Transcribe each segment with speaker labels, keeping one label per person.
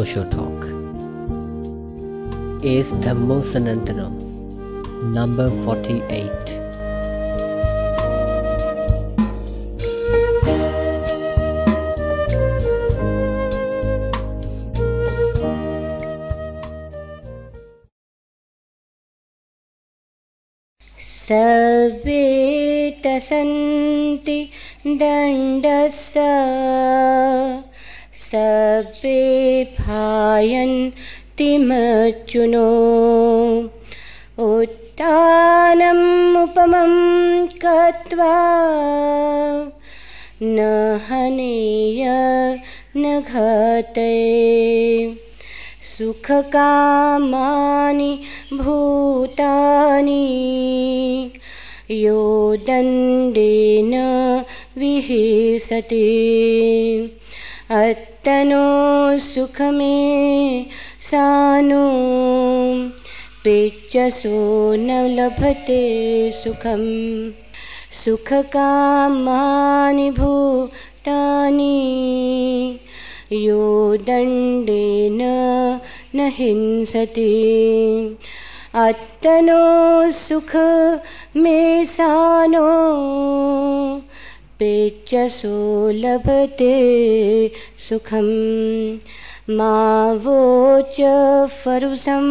Speaker 1: Osho Talk is Dhammo Sanantanam, number 48.
Speaker 2: सर्वे तसन्ति दण्डस्य भायन्ति मर्जुनो उत्तानम् उपमं गत्वा न हनेय न घटे सुखकामानि भूतानि यो दण्डेन विहिसति। अत्तनो सुखमे सानो। पेचसो न लभते सुखम्। सुखकामानि भूतानि। यो दण्डेन न हिंसति। अत्तनो सुख मे सानो। पेचसो लभते सुखम्। मा वोच फरुसं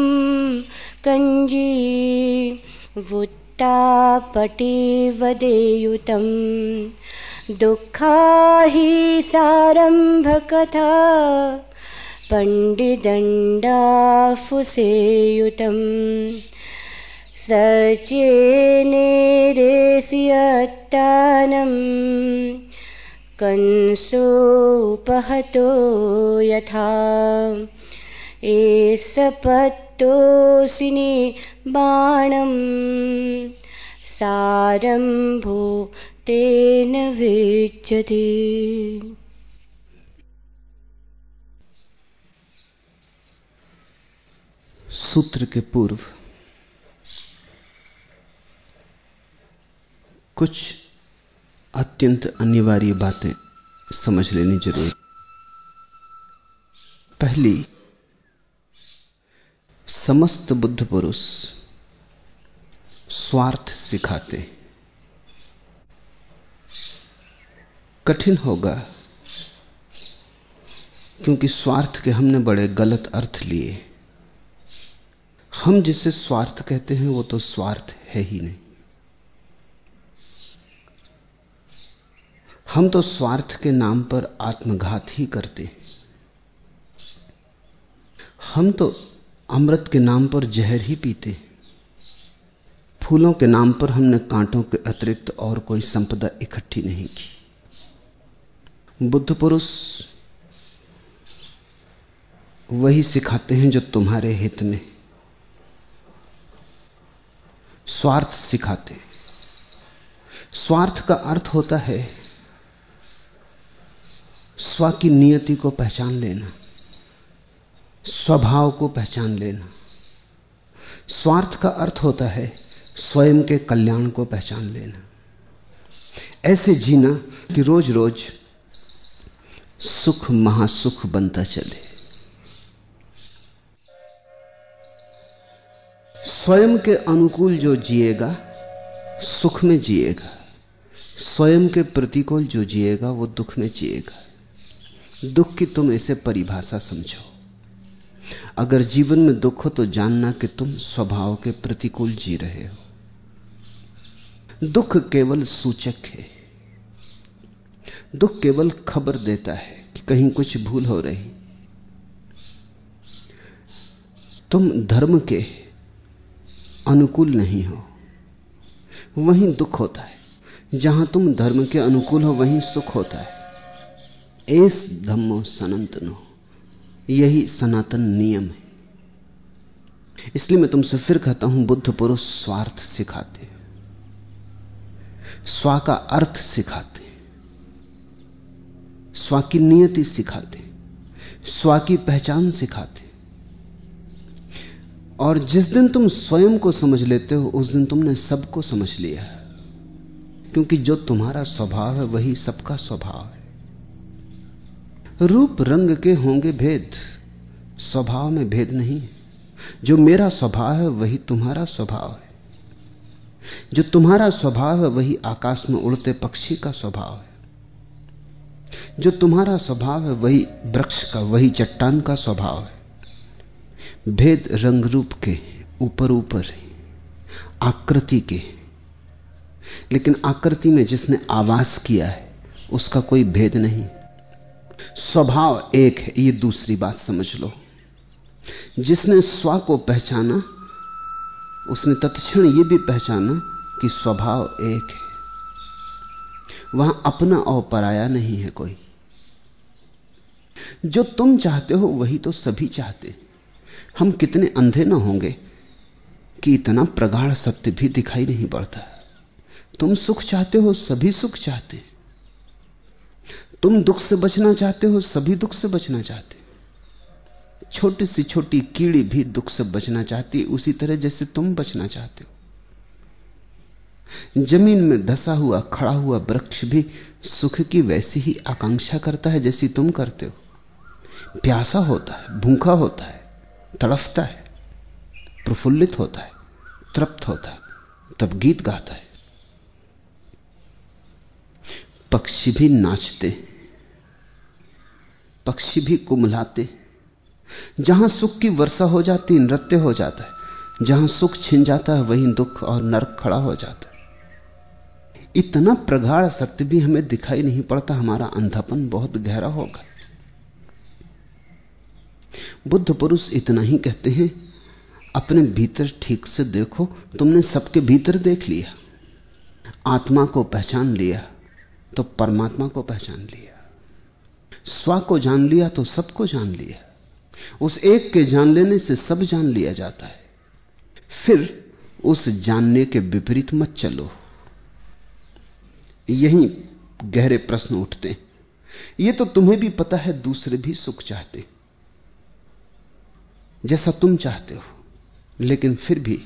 Speaker 2: कञ्जी वुत्तापटिवदेयुतम् दुःखा हि सारम्भकथा पण्डिदण्डाफुसेयुतम् सचेनेरेसियत्तानम् कंसोपहतो यथा। एसपत्तोऽसिनि बाणम्। सारम्भो तेन विच्यते।
Speaker 3: सूत्र के पूर्व कुछ अत्यंत अनिवार्य बातें समझ लेनी ज़रूरी। पहली, समस्त बुद्ध पुरुष स्वार्थ सिखाते। कठिन होगा, क्योंकि स्वार्थ के हमने बड़े गलत अर्थ लिए। हम जिसे स्वार्थ कहते हैं, वो तो स्वार्थ है ही नहीं। हम तो स्वार्थ के नाम पर आत्मघात ही करते हैं। हम तो अमृत के नाम पर जहर ही पीते फूलों के नाम पर हमने कांटों के अतिरिक्त और कोई संपदा इकट्ठी नहीं की। बुद्ध पुरुष वही सिखाते हैं जो तुम्हारे हित में। स्वार्थ सिखाते हैं। स्वार्थ का अर्थ होता है स्व की नियति को पहचान लेना, स्वभाव को पहचान लेना। स्वार्थ का अर्थ होता है स्वयं के कल्याण को पहचान लेना। ऐसे जीना कि रोज रोज सुख, महासुख बनता चले। स्वयं के अनुकूल जो जिएगा, सुख में जिएगा। स्वयं के प्रतिकूल जो जिएगा, वो दुख में जिएगा। दुख की तुम इसे परिभाषा समझो। अगर जीवन में दुख हो तो जानना कि तुम स्वभाव के प्रतिकूल जी रहे हो। दुख केवल सूचक है। दुख केवल खबर देता है कि कहीं कुछ भूल हो रही। तुम धर्म के अनुकूल नहीं हो। वहीं दुख होता है। जहाँ तुम धर्म के अनुकूल हो, वहीं सुख होता है। एस धम्मो सनातनो। यही सनातन नियम है। इसलिए मैं तुमसे फिर कहता हूँ, बुद्ध पुरुष स्वार्थ सिखाते स्वा का अर्थ सिखाते स्वा की नियति सिखाते स्वा की पहचान सिखाते और जिस दिन तुम स्वयं को समझ लेते हो, उस दिन तुमने सबको समझ लिया क्योंकि जो तुम्हारा स्वभाव है, वही सबका स्वभाव है। रूप रंग के होंगे भेद। स्वभाव में भेद नहीं है। जो मेरा स्वभाव है, वही तुम्हारा स्वभाव है। जो तुम्हारा स्वभाव है, वही आकाश में उड़ते पक्षी का स्वभाव है। जो तुम्हारा स्वभाव है, वही वृक्ष का, वही चट्टान का स्वभाव है। भेद रंग रूप के ऊपर ऊपर आकृति के लेकिन आकृति में जिसने आवास किया है, उसका कोई भेद नहीं। स्वभाव एक है, ये दूसरी बात समझ लो। जिसने स्व को पहचाना, उसने तत्क्षण यह भी पहचाना कि स्वभाव एक है। वहाँ अपना और पराया नहीं है कोई। जो तुम चाहते हो, वही तो सभी चाहते हम कितने अंधे ना होंगे कि इतना प्रगाढ़ सत्य भी दिखाई नहीं पड़ता। तुम सुख चाहते हो, सभी सुख चाहते तुम दुख से बचना चाहते हो, सभी दुख से बचना चाहते छोटी सी छोटी कीड़ी भी दुख से बचना चाहती उसी तरह जैसे तुम बचना चाहते हो। ज़मीन में धसा हुआ, खड़ा हुआ वृक्ष भी सुख की वैसी ही आकांक्षा करता है जैसी तुम करते हो। प्यासा होता है, भूखा होता है, तड़फता है, प्रफुल्लित होता है, तृप्त होता है, तब गीत गाता है। पक्षी भी नाचते पक्षी भी कुमलाते जहाँ सुख की वर्षा हो जाती, नृत्य हो जाता है। जहाँ सुख छिन जाता है, वहीं दुख और नरक खड़ा हो जाता है। इतना प्रगाढ़ सत्य भी हमें दिखाई नहीं पड़ता, हमारा अंधापन बहुत गहरा होगा। बुद्ध पुरुष इतना ही कहते हैं, अपने भीतर ठीक से देखो, तुमने सबके भीतर देख लिया। आत्मा को पहचान लिया तो परमात्मा को पहचान लिया। स्व को जान लिया तो सबको जान लिया। उस एक के जान लेने से सब जान लिया जाता है। फिर उस जानने के विपरीत मत चलो। यही गहरे प्रश्न उठते यह तो तुम्हें भी पता है, दूसरे भी सुख चाहते। जैसा तुम चाहते हो, लेकिन फिर भी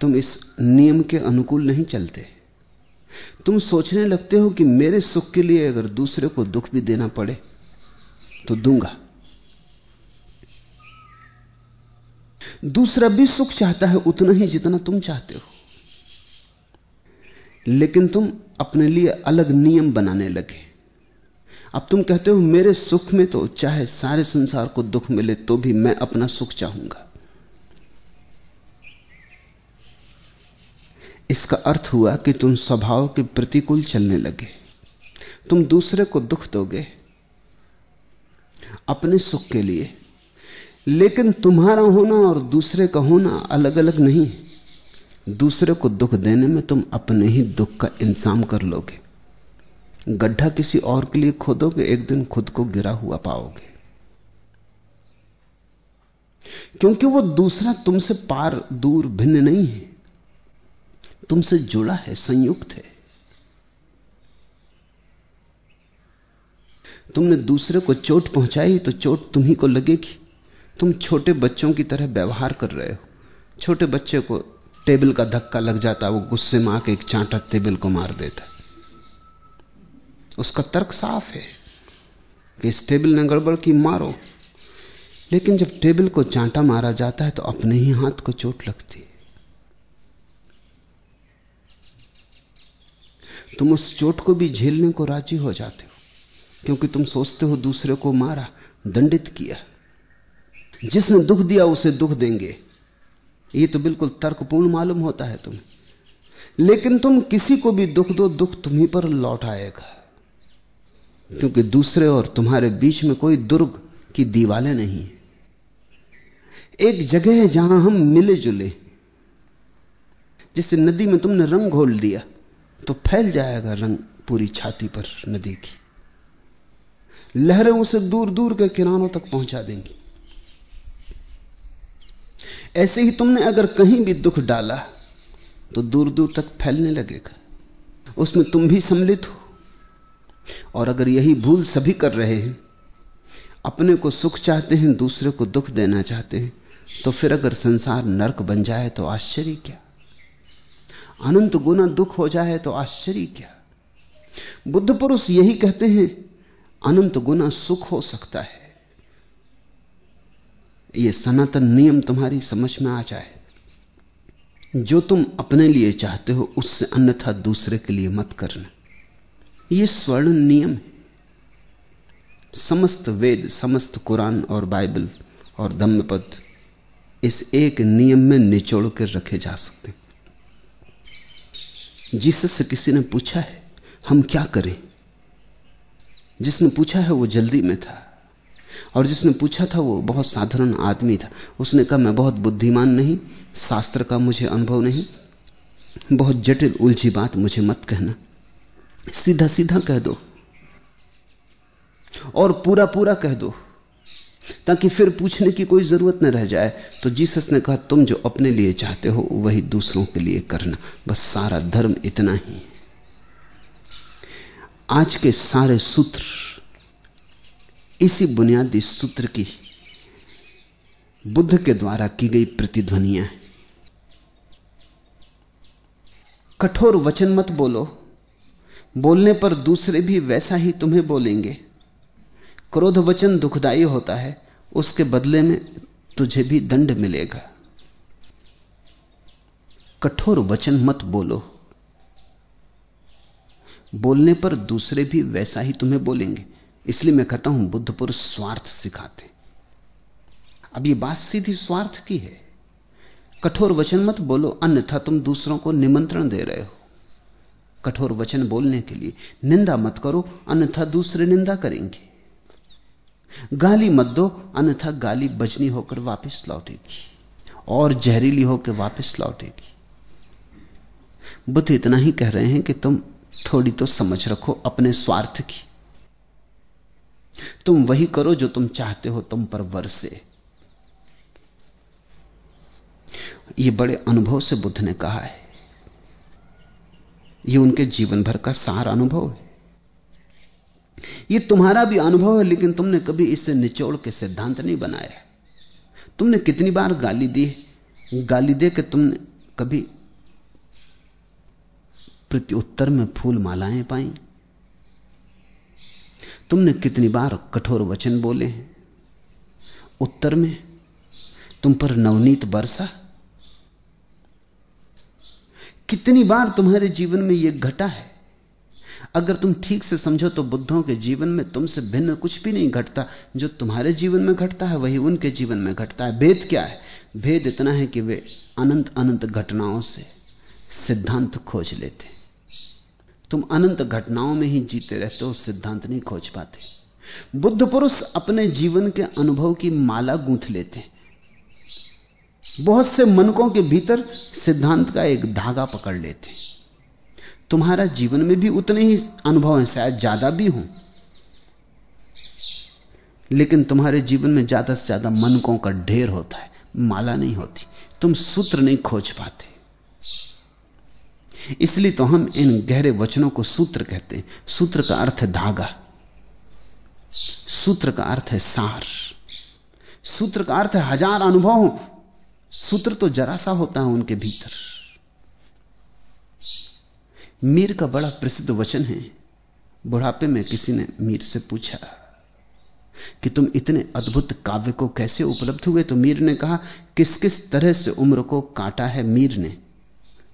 Speaker 3: तुम इस नियम के अनुकूल नहीं चलते। तुम सोचने लगते हो कि मेरे सुख के लिए अगर दूसरे को दुख भी देना पड़े तो दूँगा। दूसरा भी सुख चाहता है उतना ही जितना तुम चाहते हो। लेकिन तुम अपने लिए अलग नियम बनाने लगे। अब तुम कहते हो, मेरे सुख में तो चाहे सारे संसार को दुख मिले तो भी मैं अपना सुख चाहूँगा। इसका अर्थ हुआ कि तुम स्वभाव के प्रतिकूल चलने लगे। तुम दूसरे को दुख दोगे। अपने सुख के लिए। लेकिन तुम्हारा होना और दूसरे का होना अलग अलग नहीं दूसरे को दुख देने में तुम अपने ही दुख का इंतज़ाम कर लोगे। गड्ढा किसी और के लिए खोदोगे, एक दिन खुद को गिरा हुआ पाओगे। क्योंकि वो दूसरा तुमसे पार दूर भिन्न नहीं है। तुमसे जुड़ा है, संयुक्त है। तुमने दूसरे को चोट पहुंचाई तो चोट तुम्ही को लगेगी। तुम छोटे बच्चों की तरह व्यवहार कर रहे हो। छोटे बच्चे को टेबल का धक्का लग जाता, वो गुस्से में आके एक चांटा टेबल को मार देता उसका तर्क साफ़ है कि इस टेबल ने गड़बड़ की, मारो। लेकिन जब टेबल को चांटा मारा जाता है तो अपने ही हाथ को चोट लगती है। तुम उस चोट को भी झेलने को राज़ी हो जाते हो। क्योंकि तुम सोचते हो दूसरे को मारा, दंडित किया। जिसने दुख दिया, उसे दुख देंगे। ये तो बिल्कुल तर्कपूर्ण मालूम होता है तुम्हें। लेकिन तुम किसी को भी दुख दो, दुख तुम्ही पर लौट आएगा। क्योंकि दूसरे और तुम्हारे बीच में कोई दुर्ग की दीवालें नहीं एक जगह है जहाँ हम मिले जुले जिससे नदी में तुमने रंग घोल दिया तो फैल जाएगा रंग पूरी छाती पर नदी की। लहरें उसे दूर दूर के किनारों तक पहुँचा देंगी। ऐसे ही तुमने अगर कहीं भी दुख डाला तो दूर दूर तक फैलने लगेगा। उसमें तुम भी सम्मिलित हो। और अगर यही भूल सभी कर रहे हैं, अपने को सुख चाहते हैं, दूसरे को दुख देना चाहते हैं तो फिर अगर संसार नरक बन जाए तो आश्चर्य क्या? अनंत गुना दुख हो जाए तो आश्चर्य क्या? बुद्ध पुरुष यही कहते हैं अनंत गुना सुख हो सकता है। यह सनातन नियम तुम्हारी समझ में आ जाए। जो तुम अपने लिए चाहते हो, उससे अन्यथा दूसरे के लिए मत करना। यह स्वर्ण नियम है। समस्त वेद, समस्त कुरान और बाइबल और धम्मपद इस एक नियम में निचोड़ कर रखे जा सकते जिससे से किसी ने पूछा है, हम क्या करें? जिसने पूछा है वो जल्दी में था। और जिसने पूछा था वो बहुत साधारण आदमी था। उसने कहा, मैं बहुत बुद्धिमान नहीं, शास्त्र का मुझे अनुभव नहीं। बहुत जटिल उलझी बात मुझे मत कहना। सीधा सीधा कह दो। और पूरा पूरा कह दो। ताकि फिर पूछने की कोई ज़रूरत न रह जाए। तो जीसस ने कहा, तुम जो अपने लिए चाहते हो, वही दूसरों के लिए करना। बस सारा धर्म इतना ही आज के सारे सूत्र इसी बुनियादी सूत्र की बुद्ध के द्वारा की गई प्रतिध्वनियाँ हैं। कठोर वचन मत बोलो। बोलने पर दूसरे भी वैसा ही तुम्हें बोलेंगे। क्रोध वचन दुखदाई होता है, उसके बदले में तुझे भी दंड मिलेगा। कठोर वचन मत बोलो। बोलने पर दूसरे भी वैसा ही तुम्हें बोलेंगे। इसलिए मैं कहता हूँ, बुद्ध पुरुष स्वार्थ सिखाते अब ये बात सीधी स्वार्थ की है। कठोर वचन मत बोलो, अन्यथा तुम दूसरों को निमंत्रण दे रहे हो। कठोर वचन बोलने के लिए निंदा मत करो, अन्यथा दूसरे निंदा करेंगे। गाली मत दो, अन्यथा गाली बजनी होकर वापस लौटेगी और जहरीली होकर वापस लौटेगी। बुद्ध इतना ही कह रहे हैं कि तुम थोड़ी तो समझ रखो अपने स्वार्थ की। तुम वही करो जो तुम चाहते हो तुम पर वर्षे ये बड़े अनुभव से बुद्ध ने कहा है। ये उनके जीवन भर का सार अनुभव है। ये तुम्हारा भी अनुभव है, लेकिन तुमने कभी इसे निचोड़ के सिद्धांत नहीं बनाया। तुमने कितनी बार गाली दी गाली दे के तुमने कभी प्रत्युत्तर में फूल मालाएँ पाई। तुमने कितनी बार कठोर वचन बोले हैं? उत्तर में, तुम पर नवनीत बरसा। कितनी बार तुम्हारे जीवन में यह घटा है? अगर तुम ठीक से समझो तो बुद्धों के जीवन में तुमसे भिन्न कुछ भी नहीं घटता। जो तुम्हारे जीवन में घटता है, वही उनके जीवन में घटता है। भेद क्या है? भेद इतना है कि वे अनंत अनंत घटनाओं से सिद्धांत खोज लेते। तुम अनंत घटनाओं में ही जीते रहते हो, सिद्धांत नहीं खोज पाते। बुद्ध पुरुष अपने जीवन के अनुभव की माला गूंथ लेते बहुत से मनकों के भीतर सिद्धांत का एक धागा पकड़ लेते तुम्हारा जीवन में भी उतने ही अनुभव हैं, शायद ज़्यादा भी हों। लेकिन तुम्हारे जीवन में ज़्यादा से ज़्यादा मनकों का ढेर होता है, माला नहीं होती। तुम सूत्र नहीं खोज पाते। इसलिए तो हम इन गहरे वचनों को सूत्र कहते हैं। सूत्र का अर्थ है धागा। सूत्र का अर्थ है सार। सूत्र का अर्थ है हज़ार अनुभव। सूत्र तो जरा सा होता है उनके भीतर। मीर का बड़ा प्रसिद्ध वचन है। बुढ़ापे में किसी ने मीर से पूछा कि तुम इतने अद्भुत काव्य को कैसे उपलब्ध हुए? तो मीर ने कहा, किस किस तरह से उम्र को काटा है मीर ने?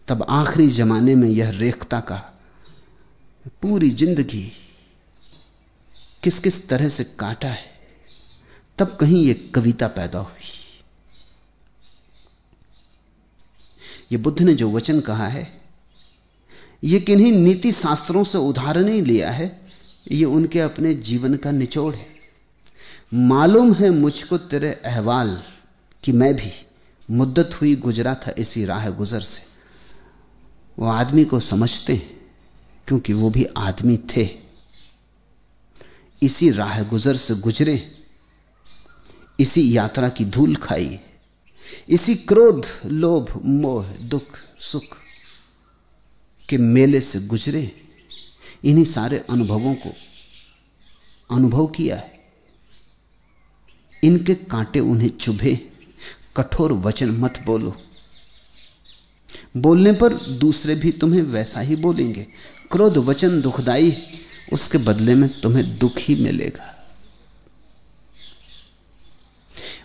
Speaker 3: तब आखिरी जमाने में यह रेखता का पूरी ज़िंदगी किस किस तरह से काटा है, तब कहीं यह कविता पैदा हुई। यह बुद्ध ने जो वचन कहा है यह किन्हीं नीति शास्त्रों से उदाहरण ही लिया है यह उनके अपने जीवन का निचोड़ है। मालूम है मुझको तेरे अहवाल कि मैं भी मुद्दत हुई गुजरा था इसी राह गुजर से। वो आदमी को समझते हैं, क्योंकि वो भी आदमी थे। इसी राह गुजर से गुजरे, इसी यात्रा की धूल खाई, इसी क्रोध, लोभ, मोह, दुख, सुख के मेले से गुजरे, इन्हीं सारे अनुभवों को अनुभव किया है। इनके कांटे उन्हें चुभे, कठोर वचन मत बोलो। बोलने पर दूसरे भी तुम्हें वैसा ही बोलेंगे। क्रोध, वचन, दुखदाई, उसके बदले में तुम्हें दुख ही मिलेगा।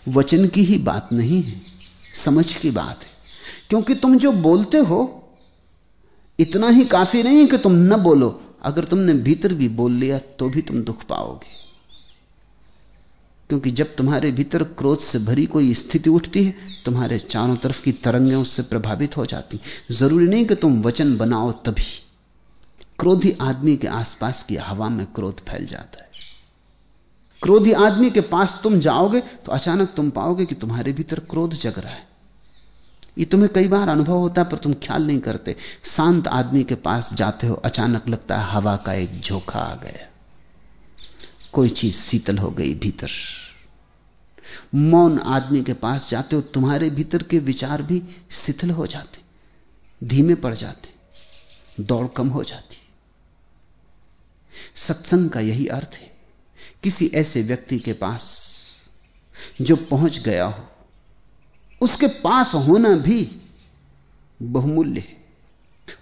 Speaker 3: वचन की ही बात नहीं है, समझ की बात है। क्योंकि तुम जो बोलते हो, इतना ही काफ़ी नहीं है कि तुम न बोलो। अगर तुमने भीतर भी बोल लिया तो भी तुम दुख पाओगे। क्योंकि जब तुम्हारे भीतर क्रोध से भरी कोई स्थिति उठती है, तुम्हारे चारों तरफ़ की तरंगें उससे प्रभावित हो जाती ज़रूरी नहीं कि तुम वचन बनाओ तभी। क्रोधी आदमी के आसपास की हवा में क्रोध फैल जाता है। क्रोधी आदमी के पास तुम जाओगे तो अचानक तुम पाओगे कि तुम्हारे भीतर क्रोध जग रहा है। ये तुम्हें कई बार अनुभव होता है, पर तुम ख्याल नहीं करते। शांत आदमी के पास जाते हो, अचानक लगता है हवा का एक झोंका आ गया। कोई चीज़ शीतल हो गई भीतर। मौन आदमी के पास जाते हो, तुम्हारे भीतर के विचार भी शिथिल हो जाते, धीमे पड़ जाते, दौड़ कम हो जाती। सत्संग का यही अर्थ है, किसी ऐसे व्यक्ति के पास जो पहुँच गया हो, उसके पास होना भी बहुमूल्य है।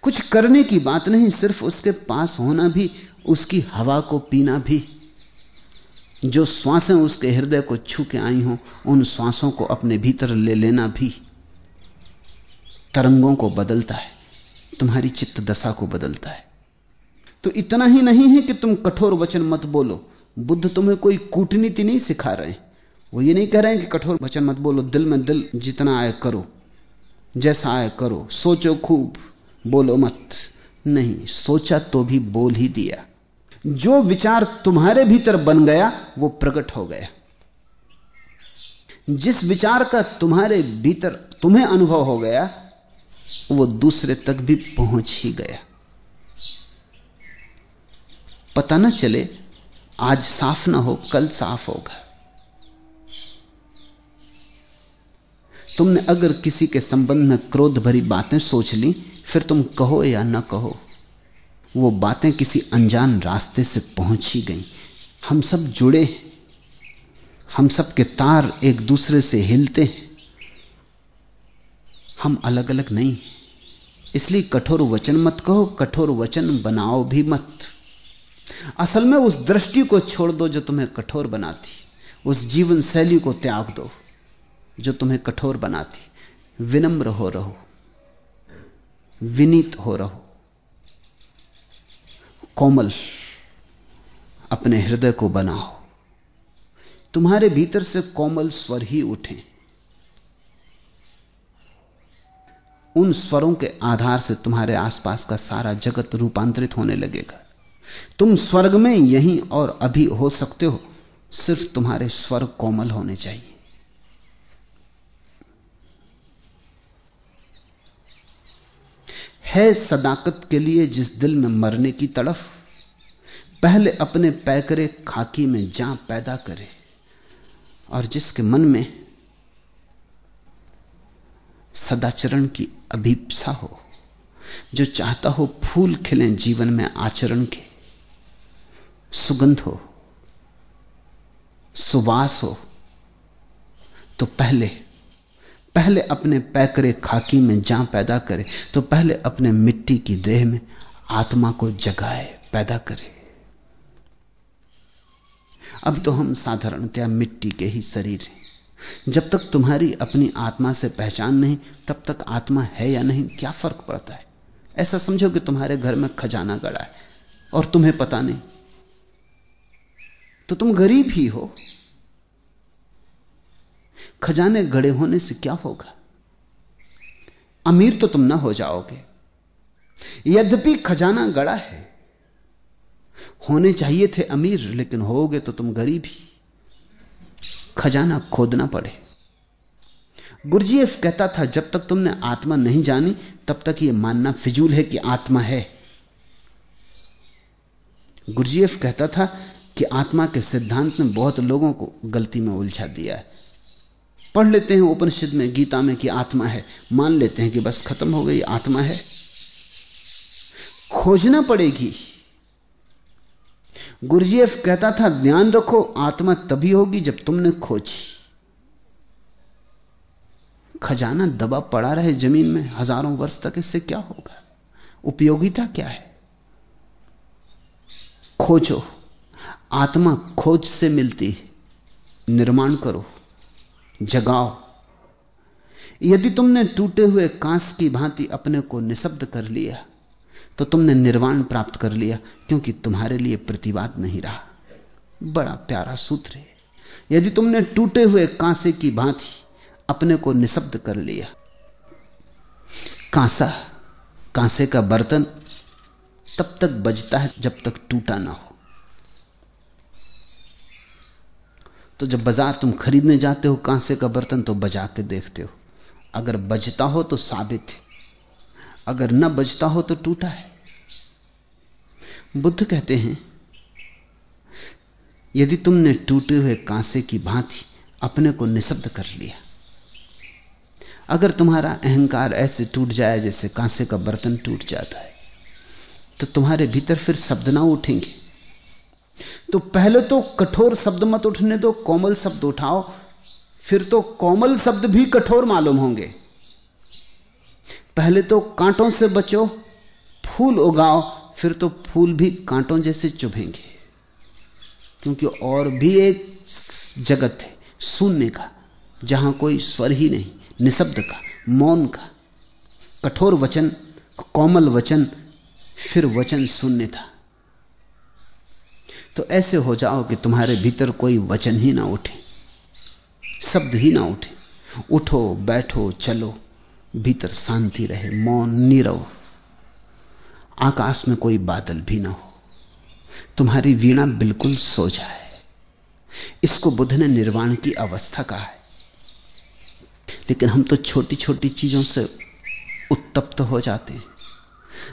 Speaker 3: कुछ करने की बात नहीं, सिर्फ़ उसके पास होना भी, उसकी हवा को पीना भी। जो श्वासें उसके हृदय को छू के आई हों, उन श्वासों को अपने भीतर ले लेना भी तरंगों को बदलता है, तुम्हारी चित्त दशा को बदलता है। तो इतना ही नहीं है कि तुम कठोर वचन मत बोलो, बुद्ध तुम्हें कोई कूटनीति नहीं सिखा रहे वो ये नहीं कह रहे हैं कि कठोर वचन मत बोलो, दिल में दिल जितना आए करो, जैसा आए करो, सोचो खूब, बोलो मत। नहीं, सोचा तो भी बोल ही दिया। जो विचार तुम्हारे भीतर बन गया, वो प्रकट हो गया। जिस विचार का तुम्हारे भीतर तुम्हें अनुभव हो गया, वो दूसरे तक भी पहुँच ही गया। पता ना चले, आज साफ़ ना हो, कल साफ़ होगा। तुमने अगर किसी के संबंध में क्रोध भरी बातें सोच ली, फिर तुम कहो या ना कहो वो बातें किसी अनजान रास्ते से पहुँच ही गई। हम सब जुड़े हैं। हम सब के तार एक दूसरे से हिलते हैं। हम अलग अलग नहीं इसलिए कठोर वचन मत कहो, कठोर वचन बनाओ भी मत। असल में उस दृष्टि को छोड़ दो जो तुम्हें कठोर बनाती। उस जीवन शैली को त्याग दो जो तुम्हें कठोर बनाती। विनम्र हो रहो। विनीत हो रहो। कोमल अपने हृदय को बनाओ। तुम्हारे भीतर से कोमल स्वर ही उठे। उन स्वरों के आधार से तुम्हारे आसपास का सारा जगत रूपांतरित होने लगेगा। तुम स्वर्ग में यहीं और अभी हो सकते हो, सिर्फ़ तुम्हारे स्वर कोमल होने चाहिए। है सदाकत के लिए जिस दिल में मरने की तड़फ। पहले अपने पैकरे खाकी में जा पैदा करे और जिसके मन में सदाचरण की अभीपसा हो, जो चाहता हो फूल खिलें जीवन में आचरण के। सुगंध हो, सुवास हो तो पहले पहले अपने पैकरे खाकी में जा पैदा करे तो पहले अपने मिट्टी की देह में आत्मा को जगाए, पैदा करे। अब तो हम साधारणतया मिट्टी के ही शरीर हैं। जब तक तुम्हारी अपनी आत्मा से पहचान नहीं, तब तक आत्मा है या नहीं, क्या फ़र्क पड़ता है? ऐसा समझो कि तुम्हारे घर में खजाना गड़ा है, और तुम्हें पता नहीं। तो तुम गरीब ही हो खजाने गड़े होने से क्या होगा? अमीर तो तुम ना हो जाओगे। यद्यपि खजाना गड़ा है, होने चाहिए थे अमीर, लेकिन होगे तो तुम गरीब ही। खजाना खोदना पड़े। गुरजीएफ कहता था, जब तक तुमने आत्मा नहीं जानी, तब तक यह मानना फिजूल है कि आत्मा है। गुरजीएफ कहता था कि आत्मा के सिद्धांत ने बहुत लोगों को गलती में उलझा दिया है। पढ़ लेते हैं उपनिषद में, गीता में कि आत्मा है। मान लेते हैं कि बस खत्म हो गई, आत्मा है। खोजना पड़ेगी। गुरुजीएफ कहता था, ध्यान रखो, आत्मा तभी होगी जब तुमने खोजी। खजाना दबा पड़ा रहे ज़मीन में, हज़ारों वर्ष तक इससे क्या होगा? उपयोगिता क्या है? खोजो। आत्मा खोज से मिलती है। निर्माण करो। जगाओ। यदि तुमने टूटे हुए कांस की भांति अपने को निशब्द कर लिया तो तुमने निर्वाण प्राप्त कर लिया, क्योंकि तुम्हारे लिए प्रतिवाद नहीं रहा। बड़ा प्यारा सूत्र है। यदि तुमने टूटे हुए कांसे की भांति अपने को निशब्द कर लिया, कांसा, कांसे का बर्तन तब तक बजता है जब तक टूटा ना हो। तो जब बाज़ार तुम खरीदने जाते हो कांसे का बर्तन तो बजा के देखते हो। अगर बजता हो तो साबित है। अगर न बजता हो तो टूटा है। बुद्ध कहते हैं, यदि तुमने टूटे हुए कांसे की भांति अपने को निशब्द कर लिया, अगर तुम्हारा अहंकार ऐसे टूट जाए जैसे कांसे का बर्तन टूट जाता है तो तुम्हारे भीतर फिर शब्द ना उठेंगे। तो पहले तो कठोर शब्द मत उठने दो, कोमल शब्द उठाओ, फिर तो कोमल शब्द भी कठोर मालूम होंगे। पहले तो कांटों से बचो, फूल उगाओ, फिर तो फूल भी कांटों जैसे चुभेंगे। क्योंकि और भी एक जगत है, शून्य का, जहाँ कोई स्वर ही नहीं, निशब्द का, मौन का। कठोर वचन, कोमल वचन, फिर वचन शून्य था। तो ऐसे हो जाओ कि तुम्हारे भीतर कोई वचन ही ना उठे, शब्द ही ना उठे। उठो, बैठो, चलो, भीतर शांति रहे, मौन नीरव। आकाश में कोई बादल भी ना हो। तुम्हारी वीणा बिल्कुल सो जाए। इसको बुद्ध ने निर्वाण की अवस्था कहा है। लेकिन हम तो छोटी छोटी चीज़ों से उत्तप्त हो जाते हैं।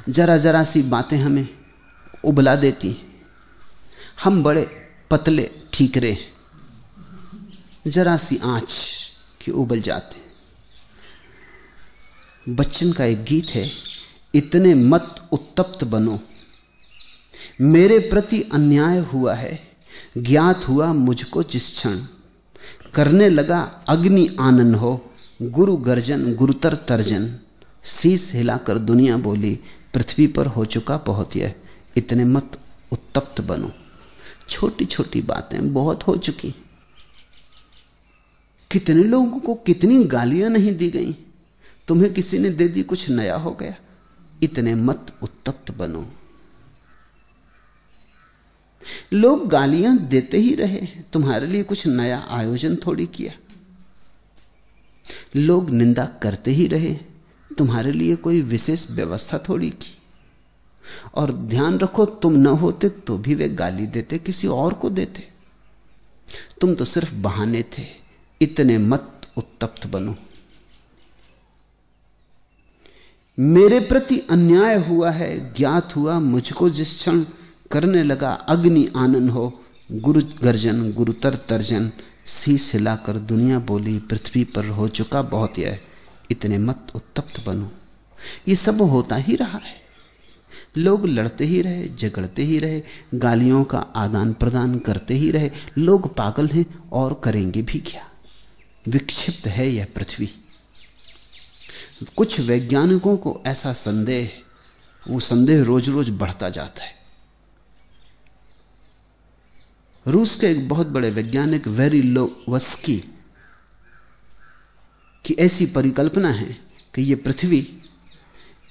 Speaker 3: जरा जरा सी बातें हमें उबला देती हैं। हम बड़े पतले, ठीकरे जरा सी आँच की उबल जाते बच्चन का एक गीत है, इतने मत उत्तप्त बनो। मेरे प्रति अन्याय हुआ है, ज्ञात हुआ मुझको जिस क्षण। करने लगा अग्नि आनंद हो, गुरु गर्जन, गुरुतर तर्जन। शीस हिलाकर दुनिया बोली, पृथ्वी पर हो चुका बहुत यह, इतने मत उत्तप्त बनो। छोटी छोटी बातें बहुत हो चुकी कितने लोगों को कितनी गालियाँ नहीं दी गई? तुम्हें किसी ने दे दी कुछ नया हो गया? इतने मत उत्तप्त बनो। लोग गालियाँ देते ही रहे तुम्हारे लिए कुछ नया आयोजन थोड़ी किया। लोग निंदा करते ही रहे तुम्हारे लिए कोई विशेष व्यवस्था थोड़ी की। और ध्यान रखो, तुम न होते तो भी वे गाली देते, किसी और को देते। तुम तो सिर्फ़ बहाने थे, इतने मत उत्तप्त बनो। मेरे प्रति अन्याय हुआ है, ज्ञात हुआ, मुझको जिस क्षण करने लगा, अग्नि आनंद हो, गुरु गर्जन, गुरुतर तर्जन शीस हिलाकर दुनिया बोली, पृथ्वी पर हो चुका बहुत यह, इतने मत उत्तप्त बनो। ये सब होता ही रहा है। लोग लड़ते ही रहे, झगड़ते ही रहे, गालियों का आदान प्रदान करते ही रहे, लोग पागल हैं और करेंगे भी क्या? विक्षिप्त है यह पृथ्वी। कुछ वैज्ञानिकों को ऐसा संदेह, वो संदेह रोज रोज बढ़ता जाता है। रूस के एक बहुत बड़े वैज्ञानिक वेरी लोवस्की की ऐसी परिकल्पना है कि यह पृथ्वी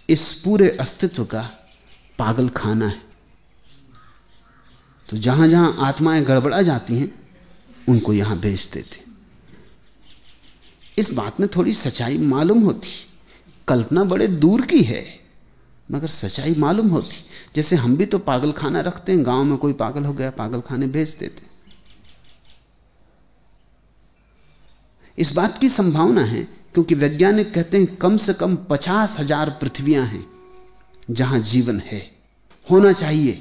Speaker 3: इस पूरे अस्तित्व का पागल खाना है। तो जहाँ जहाँ आत्माएँ गड़बड़ा जाती हैं, उनको यहाँ भेज देते इस बात में थोड़ी सच्चाई मालूम होती। कल्पना बड़े दूर की है, मगर सच्चाई मालूम होती। जैसे हम भी तो पागल खाना रखते हैं, गाँव में कोई पागल हो गया पागल खाने भेज देते। इस बात की संभावना है, क्योंकि वैज्ञानिक कहते हैं, कम से कम पचास हज़ार पृथ्वियाँ हैं। जहाँ जीवन है, होना चाहिए।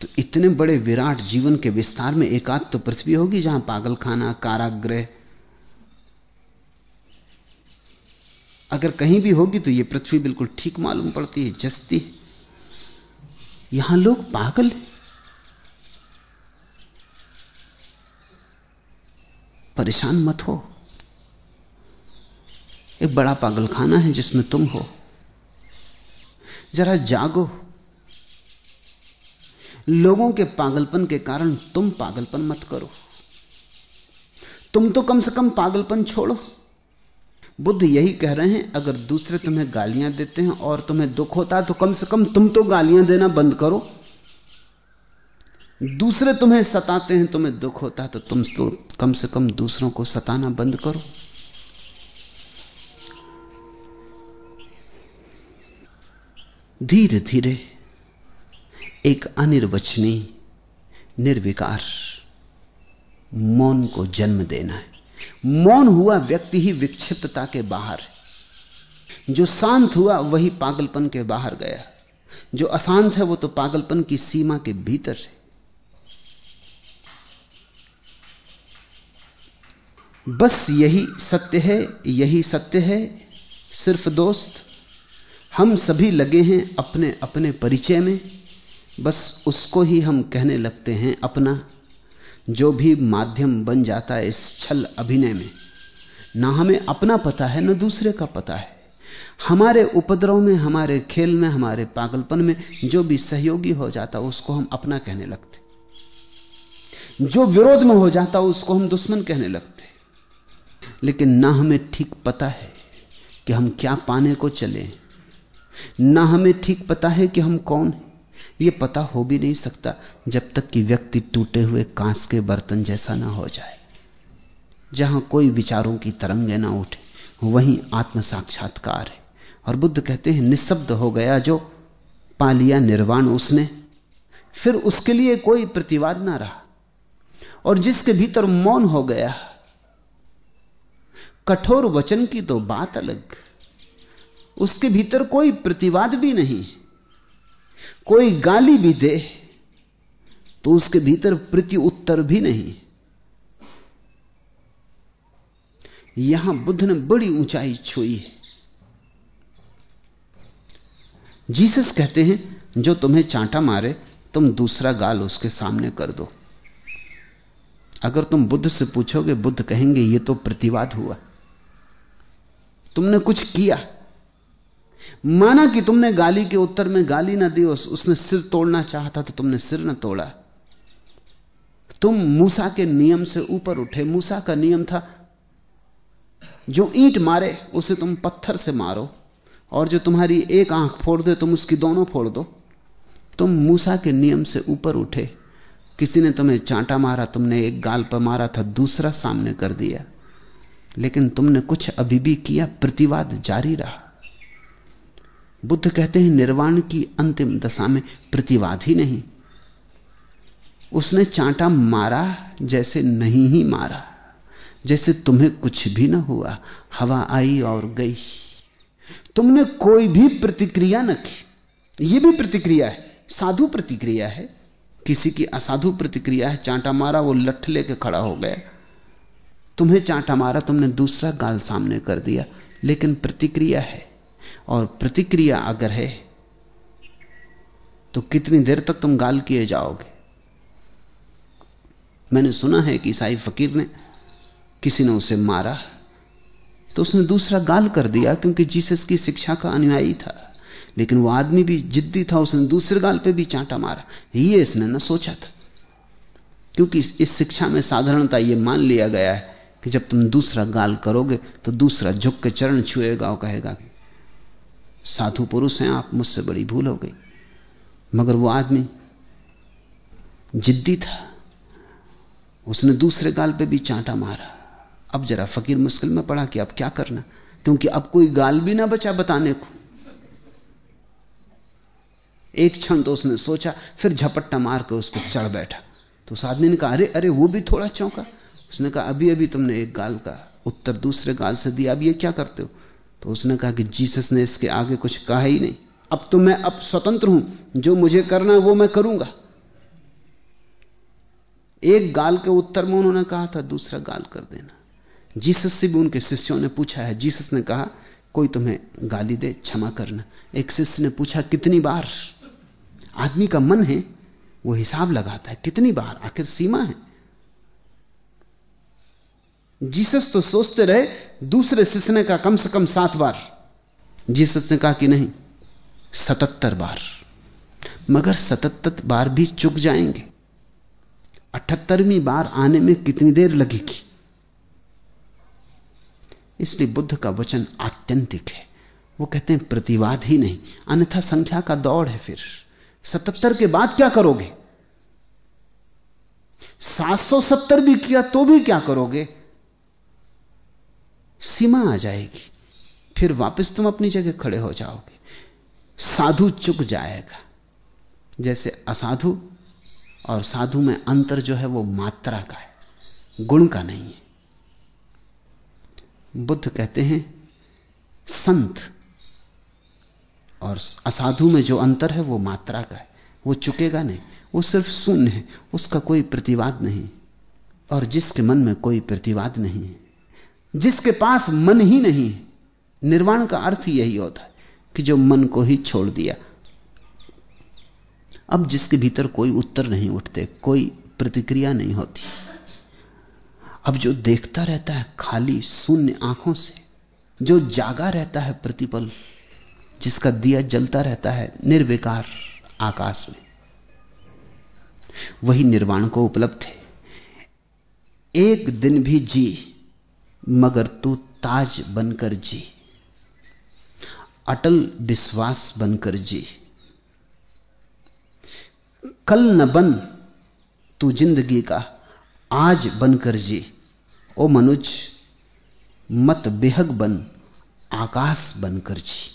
Speaker 3: तो इतने बड़े विराट जीवन के विस्तार में एकाध तो पृथ्वी होगी जहाँ पागलखाना, कारागृह, अगर कहीं भी होगी तो यह पृथ्वी बिल्कुल ठीक मालूम पड़ती है, जस्ती यहाँ लोग पागल परेशान मत हो। एक बड़ा पागलखाना है जिसमें तुम हो। जरा जागो। लोगों के पागलपन के कारण तुम पागलपन मत करो। तुम तो कम से कम पागलपन छोड़ो। बुद्ध यही कह रहे हैं, अगर दूसरे तुम्हें गालियाँ देते हैं और तुम्हें दुख होता है तो कम से कम तुम तो गालियाँ देना बंद करो। दूसरे तुम्हें सताते हैं, तुम्हें दुख होता है तो तुम तो कम से कम दूसरों को सताना बंद करो। धीरे धीरे एक अनिर्वचनीय निर्विकार मौन को जन्म देना है। मौन हुआ व्यक्ति ही विक्षिप्तता के बाहर है। जो शांत हुआ, वही पागलपन के बाहर गया जो अशांत है, वो तो पागलपन की सीमा के भीतर है। बस यही सत्य है, यही सत्य है, सिर्फ़ दोस्त। हम सभी लगे हैं अपने अपने परिचय में, बस उसको ही हम कहने लगते हैं अपना, जो भी माध्यम बन जाता है इस छल अभिनय में। ना हमें अपना पता है, ना दूसरे का पता है। हमारे उपद्रव में, हमारे खेल में, हमारे पागलपन में जो भी सहयोगी हो जाता, उसको हम अपना कहने लगते। जो विरोध में हो जाता, उसको हम दुश्मन कहने लगते। लेकिन ना हमें ठीक पता है कि हम क्या पाने को चले ना हमें ठीक पता है कि हम कौन हैं। यह पता हो भी नहीं सकता जब तक कि व्यक्ति टूटे हुए कांस के बर्तन जैसा ना हो जाए। जहाँ कोई विचारों की तरंगे ना उठे, वहीं आत्म साक्षात्कार है। और बुद्ध कहते हैं, निशब्द हो गया जो पा लिया निर्वाण उसने, फिर उसके लिए कोई प्रतिवाद ना रहा। और जिसके भीतर मौन हो गया, कठोर वचन की तो बात अलग। उसके भीतर कोई प्रतिवाद भी नहीं कोई गाली भी दे तो उसके भीतर प्रति उत्तर भी नहीं। यहाँ बुद्ध ने बड़ी ऊंचाई छुई है। जीसस कहते हैं, जो तुम्हें चांटा मारे, तुम दूसरा गाल उसके सामने कर दो। अगर तुम बुद्ध से पूछोगे, बुद्ध कहेंगे यह तो प्रतिवाद हुआ। तुमने कुछ किया? माना कि तुमने गाली के उत्तर में गाली ना दी उसने सिर तोड़ना चाहता तो तुमने सिर ना तोड़ा। तुम मूसा के नियम से ऊपर उठे। मूसा का नियम था, जो ईंट मारे, उसे तुम पत्थर से मारो, और जो तुम्हारी एक आँख फोड़ दे, तुम उसकी दोनों फोड़ दो। तुम मूसा के नियम से ऊपर उठे। किसी ने तुम्हें चांटा मारा, तुमने एक गाल पर मारा था, दूसरा सामने कर दिया। लेकिन तुमने कुछ अभी भी किया, प्रतिवाद जारी रहा। बुद्ध कहते हैं, निर्वाण की अंतिम दशा में प्रतिवाद ही नहीं। उसने चांटा मारा जैसे नहीं ही मारा, जैसे तुम्हें कुछ भी ना हुआ, हवा आई और गई। तुमने कोई भी प्रतिक्रिया न की। यह भी प्रतिक्रिया है, साधु प्रतिक्रिया है। किसी की असाधु प्रतिक्रिया है, चांटा मारा, वो लठ लेके खड़ा हो गया। तुम्हें चांटा मारा, तुमने दूसरा गाल सामने कर दिया, लेकिन प्रतिक्रिया है। और प्रतिक्रिया अगर है तो कितनी देर तक तुम गाल किए जाओगे? मैंने सुना है कि ईसाई फकीर ने किसी ने उसे मारा तो उसने दूसरा गाल कर दिया क्योंकि जीसस की शिक्षा का अनुयायी था। लेकिन वो आदमी भी जिद्दी था, उसने दूसरे गाल पे भी चांटा मारा। ये इसने ना सोचा था। क्योंकि इस शिक्षा में साधारणता ये मान लिया गया है कि जब तुम दूसरा गाल करोगे तो दूसरा झुक के चरण छुएगा और कहेगा कि साधु पुरुष हैं, आप मुझसे बड़ी भूल हो गई। मगर वो आदमी जिद्दी था। उसने दूसरे गाल पे भी चांटा मारा। अब जरा फकीर मुश्किल में पड़ा कि अब क्या करना? क्योंकि अब कोई गाल भी ना बचा बताने को। एक क्षण तो उसने सोचा, फिर झपट्टा मार कर उस पर चढ़ बैठा। तो उस आदमी ने कहा, अरे अरे, वो भी थोड़ा चौंका? उसने कहा, अभी अभी तुमने एक गाल का उत्तर दूसरे गाल से दिया, अब ये क्या करते हो? तो उसने कहा कि जीसस ने इसके आगे कुछ कहा ही नहीं। अब तो मैं अब स्वतंत्र हूँ। जो मुझे करना है वो मैं करूँगा। एक गाल के उत्तर में उन्होंने कहा था, दूसरा गाल कर देना। जीसस से भी उनके शिष्यों ने पूछा है। जीसस ने कहा, कोई तुम्हें गाली दे, क्षमा करना। एक शिष्य ने पूछा, कितनी बार? आदमी का मन है, वो हिसाब लगाता है, कितनी बार? आखिर सीमा है? जीसस तो सोचते रहे, दूसरे शिष्य ने कहा कम से कम सात बार। जीसस ने कहा कि नहीं, सतहत्तर बार। मगर सतहत्तर बार भी चुक जाएँगे। अठहत्तरवीं बार आने में कितनी देर लगेगी? इसलिए बुद्ध का वचन आत्यंतिक है। वो कहते हैं, प्रतिवाद ही नहीं, अन्यथा संख्या का दौड़ है फिर। सतहत्तर के बाद क्या करोगे? 770 भी किया तो भी क्या करोगे? सीमा आ जाएगी। फिर वापस तुम अपनी जगह खड़े हो जाओगे। साधु चुक जाएगा। जैसे असाधु, और साधु में अंतर जो है वो मात्रा का है, गुण का नहीं है। बुद्ध कहते हैं, संत, और असाधु में जो अंतर है वो मात्रा का है। वो चुकेगा नहीं। वो सिर्फ़ शून्य है। उसका कोई प्रतिवाद नहीं। और जिसके मन में कोई प्रतिवाद नहीं है। जिसके पास मन ही नहीं है। निर्वाण का अर्थ यही होता है कि जो मन को ही छोड़ दिया। अब जिसके भीतर कोई उत्तर नहीं उठते, कोई प्रतिक्रिया नहीं होती। अब जो देखता रहता है खाली शून्य आँखों से, जो जागा रहता है प्रतिपल, जिसका दिया जलता रहता है निर्विकार आकाश में, वही निर्वाण को उपलब्ध है। एक दिन भी जी मगर तू ताज बनकर जी। अटल विश्वास बनकर जी। कल न बन तू ज़िंदगी का, आज बनकर जी। ओ मनुज, मत बेहग बन, आकाश बनकर जी।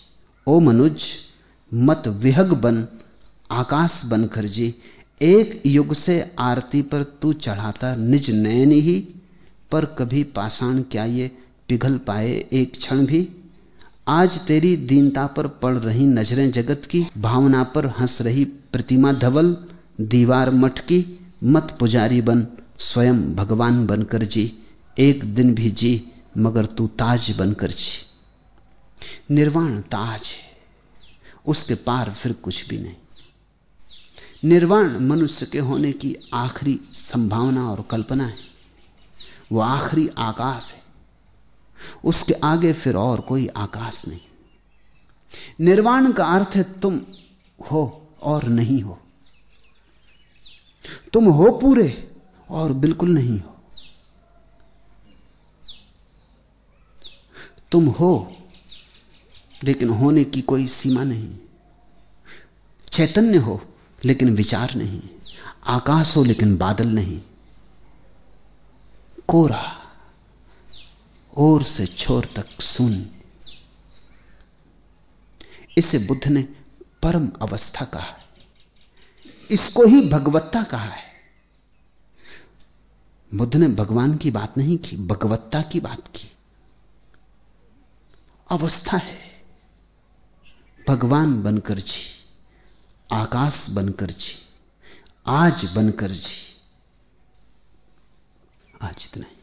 Speaker 3: ओ मनुज, मत विहग बन, आकाश बनकर जी। एक युग से आरती पर तू चढ़ाता निज नयन ही। पर कभी पाषाण क्या ये पिघल पाए एक क्षण भी? आज तेरी दीनता पर पड़ रही नज़रें जगत की, भावना पर हंस रही प्रतिमा धवल, दीवार मठ की, मत पुजारी बन, स्वयं भगवान बनकर जी, एक दिन भी जी, मगर तू ताज बनकर जी। निर्वाण ताज है, उसके पार फिर कुछ भी नहीं। निर्वाण मनुष्य के होने की आखिरी संभावना और कल्पना है। वो आखिरी आकाश है। उसके आगे फिर और कोई आकाश नहीं। निर्वाण का अर्थ है तुम हो और नहीं हो। तुम हो पूरे और बिल्कुल नहीं हो। तुम हो, लेकिन होने की कोई सीमा नहीं। चैतन्य हो, लेकिन विचार नहीं। आकाश हो, लेकिन बादल नहीं। कोरा, ओर से छोर तक सुन। इसे बुद्ध ने परम अवस्था कहा। है इसको ही भगवत्ता कहा है। बुद्ध ने भगवान की बात नहीं की, भगवत्ता की बात की। अवस्था है। भगवान बनकर जी, आकाश बनकर जी, आज बनकर जी। आज इतना ही